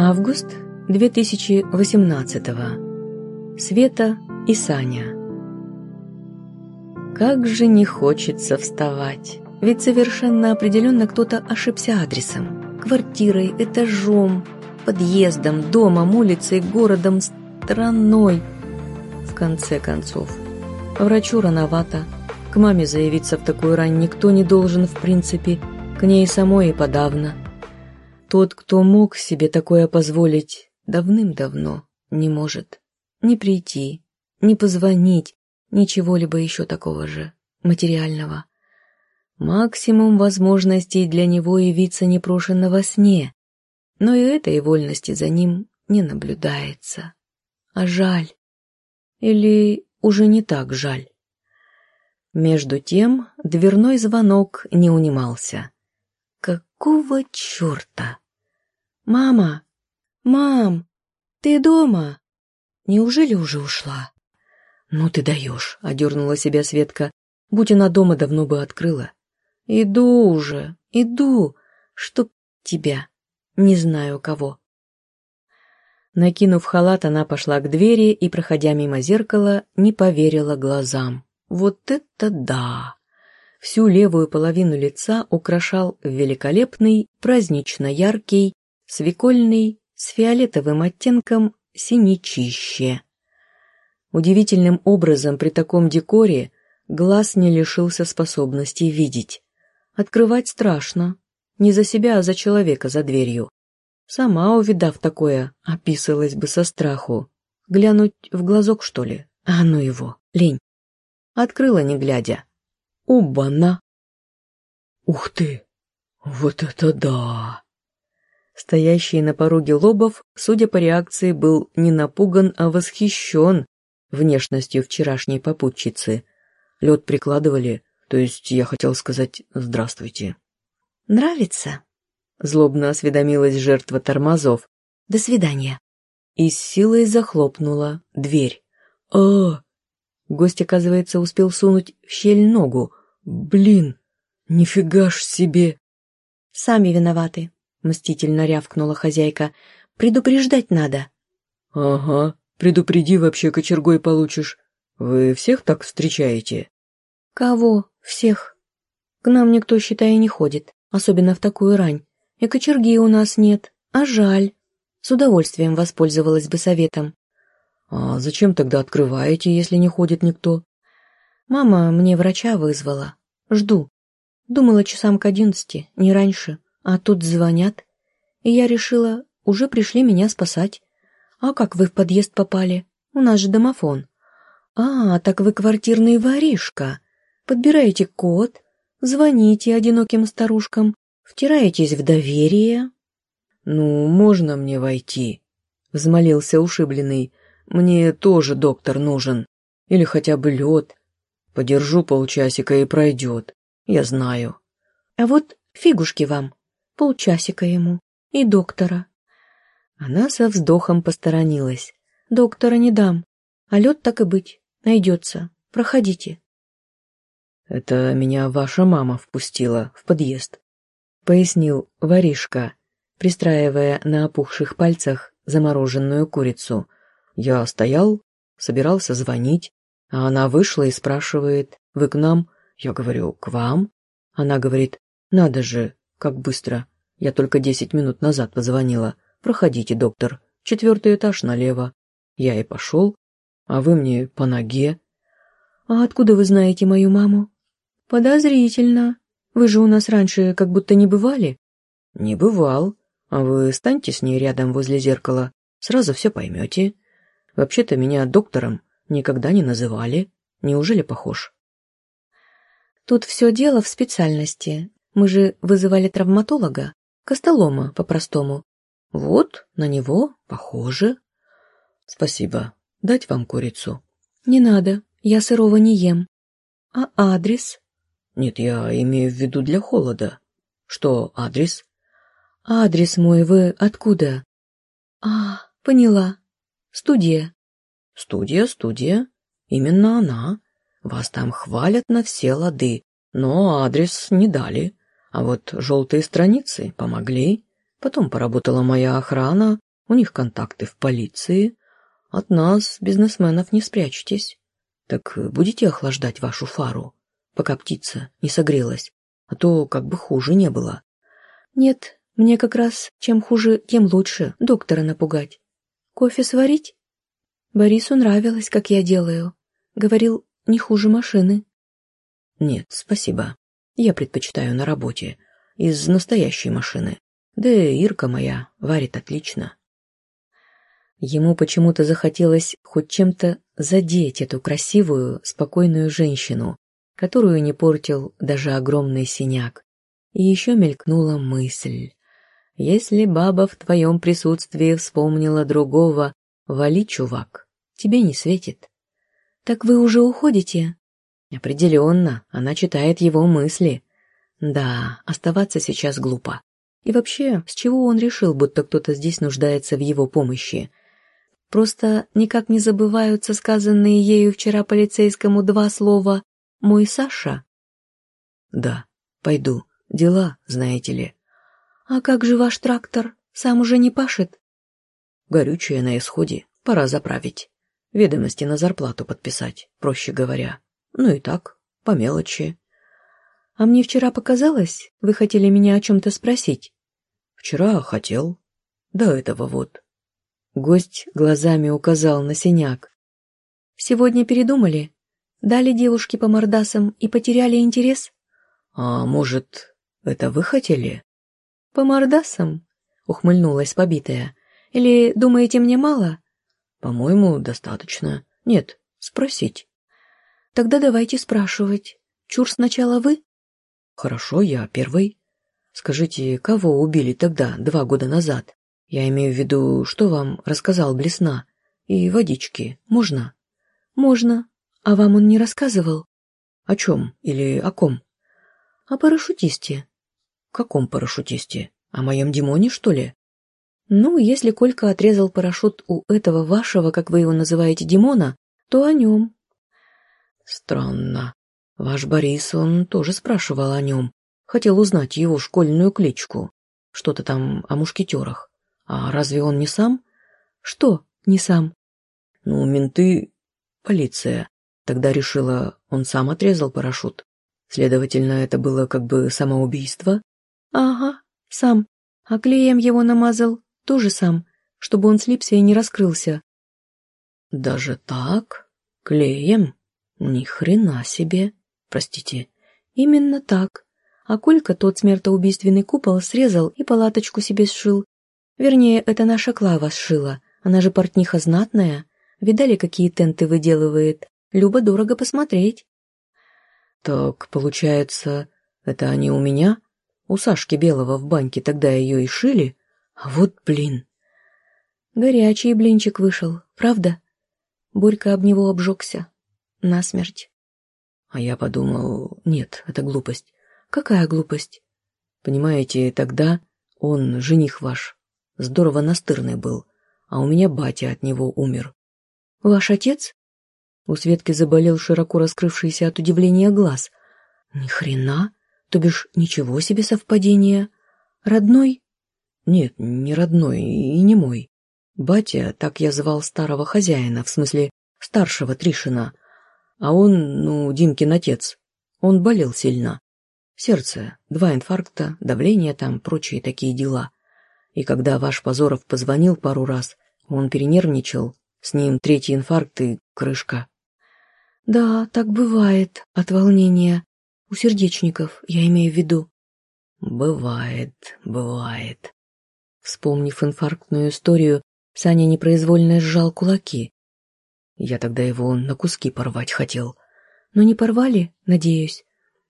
Август 2018 Света и Саня. Как же не хочется вставать. Ведь совершенно определенно кто-то ошибся адресом. Квартирой, этажом, подъездом, домом, улицей, городом, страной. В конце концов, врачу рановато. К маме заявиться в такую рань никто не должен в принципе, к ней самой и подавно. Тот, кто мог себе такое позволить, давным-давно не может. Не прийти, не позвонить, ничего-либо еще такого же, материального. Максимум возможностей для него явиться непрошенно во сне, но и этой вольности за ним не наблюдается. А жаль. Или уже не так жаль. Между тем дверной звонок не унимался. Какого черта? «Мама! Мам! Ты дома? Неужели уже ушла?» «Ну ты даешь», — одернула себя Светка. «Будь она дома, давно бы открыла». «Иду уже, иду, чтоб тебя, не знаю кого». Накинув халат, она пошла к двери и, проходя мимо зеркала, не поверила глазам. «Вот это да!» Всю левую половину лица украшал великолепный, празднично яркий, свекольный, с фиолетовым оттенком синячище. Удивительным образом при таком декоре глаз не лишился способности видеть. Открывать страшно. Не за себя, а за человека за дверью. Сама, увидав такое, описалась бы со страху. Глянуть в глазок, что ли? А ну его, лень. Открыла, не глядя. Убана! Ух ты! Вот это да! Стоящий на пороге Лобов, судя по реакции, был не напуган, а восхищен внешностью вчерашней попутчицы. Лед прикладывали, то есть я хотел сказать «здравствуйте». «Нравится?» — злобно осведомилась жертва тормозов. «До свидания». И с силой захлопнула дверь. а Гость, оказывается, успел сунуть в щель ногу, «Блин, нифига ж себе!» «Сами виноваты», — мстительно рявкнула хозяйка. «Предупреждать надо». «Ага, предупреди, вообще кочергой получишь. Вы всех так встречаете?» «Кого всех? К нам никто, считай, не ходит, особенно в такую рань. И кочерги у нас нет, а жаль. С удовольствием воспользовалась бы советом». «А зачем тогда открываете, если не ходит никто?» «Мама мне врача вызвала. Жду. Думала часам к одиннадцати, не раньше, а тут звонят. И я решила, уже пришли меня спасать. А как вы в подъезд попали? У нас же домофон. А, так вы квартирный воришка. Подбираете код, звоните одиноким старушкам, втираетесь в доверие. Ну, можно мне войти? Взмолился ушибленный. Мне тоже доктор нужен. Или хотя бы лед. Подержу полчасика и пройдет. Я знаю. А вот фигушки вам. Полчасика ему. И доктора. Она со вздохом посторонилась. Доктора не дам. А лед так и быть. Найдется. Проходите. Это меня ваша мама впустила в подъезд. Пояснил воришка, пристраивая на опухших пальцах замороженную курицу. Я стоял, собирался звонить, а она вышла и спрашивает, «Вы к нам?» Я говорю, «К вам?» Она говорит, «Надо же, как быстро. Я только десять минут назад позвонила. Проходите, доктор. Четвертый этаж налево». Я и пошел, а вы мне по ноге. «А откуда вы знаете мою маму?» «Подозрительно. Вы же у нас раньше как будто не бывали?» «Не бывал. А вы станьте с ней рядом возле зеркала. Сразу все поймете. Вообще-то меня доктором Никогда не называли. Неужели похож? Тут все дело в специальности. Мы же вызывали травматолога. Костолома, по-простому. Вот, на него похоже. Спасибо. Дать вам курицу? Не надо. Я сырого не ем. А адрес? Нет, я имею в виду для холода. Что адрес? Адрес мой вы откуда? А, поняла. Студия. Студия, студия. Именно она. Вас там хвалят на все лады, но адрес не дали. А вот желтые страницы помогли. Потом поработала моя охрана, У них контакты в полиции. От нас, бизнесменов, не спрячетесь. Так будете охлаждать вашу фару, пока птица не согрелась, а то как бы хуже не было. Нет, мне как раз чем хуже, тем лучше доктора напугать. Кофе сварить? Борису нравилось, как я делаю. Говорил, не хуже машины. Нет, спасибо. Я предпочитаю на работе. Из настоящей машины. Да и Ирка моя варит отлично. Ему почему-то захотелось хоть чем-то задеть эту красивую, спокойную женщину, которую не портил даже огромный синяк. И еще мелькнула мысль. Если баба в твоем присутствии вспомнила другого, вали, чувак, тебе не светит. Так вы уже уходите? Определенно, она читает его мысли. Да, оставаться сейчас глупо. И вообще, с чего он решил, будто кто-то здесь нуждается в его помощи? Просто никак не забываются сказанные ею вчера полицейскому два слова «мой Саша». Да, пойду. Дела, знаете ли. А как же ваш трактор? Сам уже не пашет? Горючее на исходе. Пора заправить. Ведомости на зарплату подписать, проще говоря. Ну и так, по мелочи. А мне вчера показалось, вы хотели меня о чем-то спросить. Вчера хотел. До этого вот. Гость глазами указал на синяк. Сегодня передумали? Дали девушке по мордасам и потеряли интерес? А может, это вы хотели? По мордасам? Ухмыльнулась побитая. Или думаете, мне мало? По-моему, достаточно. Нет, спросить. Тогда давайте спрашивать. Чур сначала вы? Хорошо, я первый. Скажите, кого убили тогда, два года назад? Я имею в виду, что вам рассказал Блесна. И водички. Можно? Можно. А вам он не рассказывал? О чем или о ком? О парашютисте. Каком парашютисте? О моем Димоне, что ли? Ну, если Колька отрезал парашют у этого вашего, как вы его называете, Димона, то о нем. Странно. Ваш Борис, он тоже спрашивал о нем. Хотел узнать его школьную кличку. Что-то там о мушкетерах. А разве он не сам? Что не сам? Ну, менты... Полиция. Тогда решила, он сам отрезал парашют. Следовательно, это было как бы самоубийство? Ага, сам. А клеем его намазал тоже сам, чтобы он слипся и не раскрылся. Даже так? Клеем? Ни хрена себе. Простите. Именно так. А Колька тот смертоубийственный купол срезал и палаточку себе сшил. Вернее, это наша Клава сшила. Она же портниха знатная. Видали, какие тенты выделывает? Любо дорого посмотреть. Так, получается, это они у меня? У Сашки Белого в баньке тогда ее и шили? А вот блин. Горячий блинчик вышел, правда? Борька об него обжегся. Насмерть. А я подумал, нет, это глупость. Какая глупость? Понимаете, тогда он, жених ваш, здорово настырный был, а у меня батя от него умер. Ваш отец? У Светки заболел широко раскрывшийся от удивления глаз. Ни хрена, то бишь ничего себе совпадение. Родной? Нет, не родной и не мой. Батя, так я звал старого хозяина, в смысле старшего Тришина. А он, ну, Димкин отец. Он болел сильно. Сердце, два инфаркта, давление там, прочие такие дела. И когда ваш Позоров позвонил пару раз, он перенервничал. С ним третий инфаркт и крышка. Да, так бывает, от волнения. У сердечников, я имею в виду. Бывает, бывает. Вспомнив инфарктную историю, Саня непроизвольно сжал кулаки. Я тогда его на куски порвать хотел. Но не порвали, надеюсь?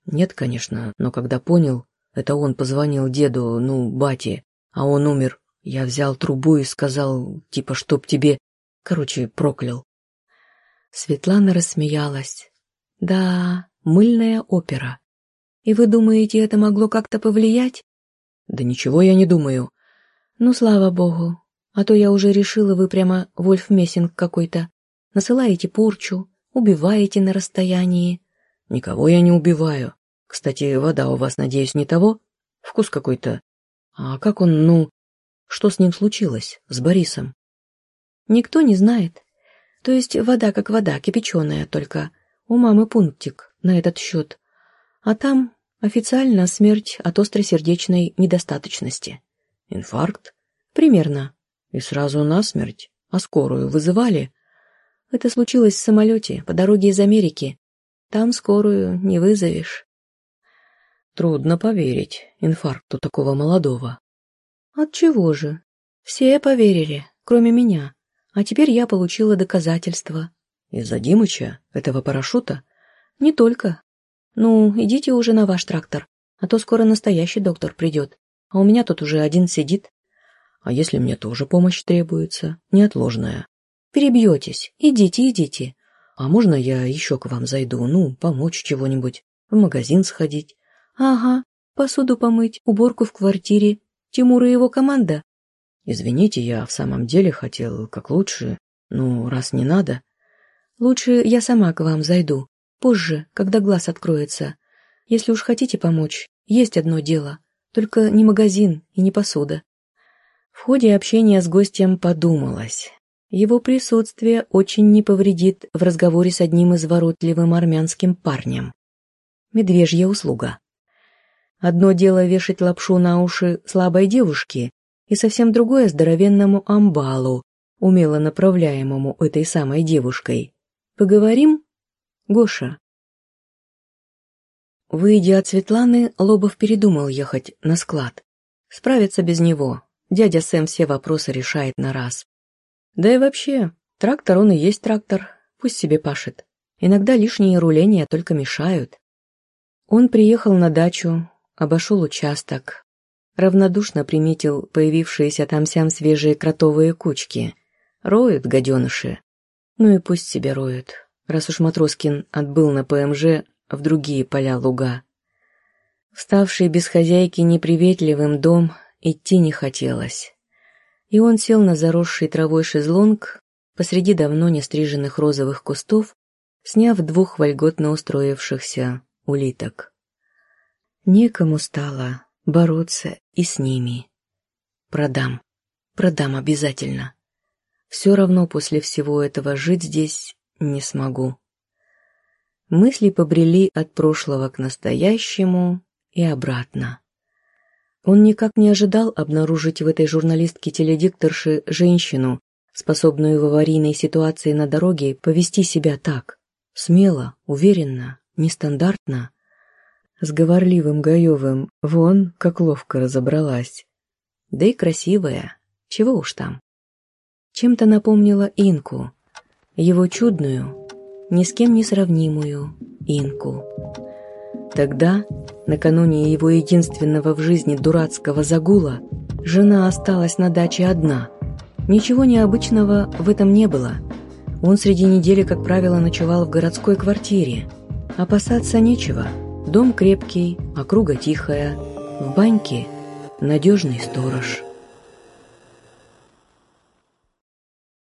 Нет, конечно, но когда понял, это он позвонил деду, ну, бате, а он умер. Я взял трубу и сказал, типа, чтоб тебе... Короче, проклял. Светлана рассмеялась. Да, мыльная опера. И вы думаете, это могло как-то повлиять? Да ничего я не думаю. Ну, слава богу. А то я уже решила, вы прямо Вольф Мессинг какой-то. Насылаете порчу, убиваете на расстоянии. Никого я не убиваю. Кстати, вода у вас, надеюсь, не того? Вкус какой-то. А как он, ну... Что с ним случилось, с Борисом? Никто не знает. То есть вода как вода, кипяченая только. У мамы пунктик на этот счет. А там официально смерть от острой сердечной недостаточности. Инфаркт? Примерно. И сразу насмерть. А скорую вызывали? Это случилось в самолете по дороге из Америки. Там скорую не вызовешь. Трудно поверить инфаркту такого молодого. От чего же? Все поверили, кроме меня. А теперь я получила доказательства. Из-за Димыча, этого парашюта? Не только. Ну, идите уже на ваш трактор, а то скоро настоящий доктор придет. А у меня тут уже один сидит. А если мне тоже помощь требуется, неотложная? Перебьетесь. Идите, идите. А можно я еще к вам зайду? Ну, помочь чего-нибудь. В магазин сходить. Ага, посуду помыть, уборку в квартире. Тимур и его команда. Извините, я в самом деле хотел как лучше. Ну, раз не надо. Лучше я сама к вам зайду. Позже, когда глаз откроется. Если уж хотите помочь, есть одно дело. Только не магазин и не посуда. В ходе общения с гостем подумалось. Его присутствие очень не повредит в разговоре с одним изворотливым армянским парнем. Медвежья услуга. Одно дело вешать лапшу на уши слабой девушке, и совсем другое здоровенному амбалу, умело направляемому этой самой девушкой. Поговорим? Гоша. Выйдя от Светланы, Лобов передумал ехать на склад. Справиться без него. Дядя Сэм все вопросы решает на раз. Да и вообще, трактор он и есть трактор, пусть себе пашет. Иногда лишние руления только мешают. Он приехал на дачу, обошел участок, равнодушно приметил появившиеся там-сям свежие кротовые кучки. Роют гаденыши. Ну и пусть себе роют, раз уж Матроскин отбыл на ПМЖ в другие поля луга. Вставший без хозяйки неприветливым дом идти не хотелось. И он сел на заросший травой шезлонг посреди давно не стриженных розовых кустов, сняв двух вольготно устроившихся улиток. Некому стало бороться и с ними. Продам, продам обязательно. Все равно после всего этого жить здесь не смогу. Мысли побрели от прошлого к настоящему и обратно. Он никак не ожидал обнаружить в этой журналистке-теледикторше женщину, способную в аварийной ситуации на дороге повести себя так. Смело, уверенно, нестандартно, с говорливым Гаевым вон как ловко разобралась. Да и красивая, чего уж там. Чем-то напомнила Инку, его чудную, ни с кем не сравнимую Инку. Тогда, накануне его единственного в жизни дурацкого загула, жена осталась на даче одна. Ничего необычного в этом не было. Он среди недели, как правило, ночевал в городской квартире. Опасаться нечего – Дом крепкий, округа тихая, в баньке надежный сторож.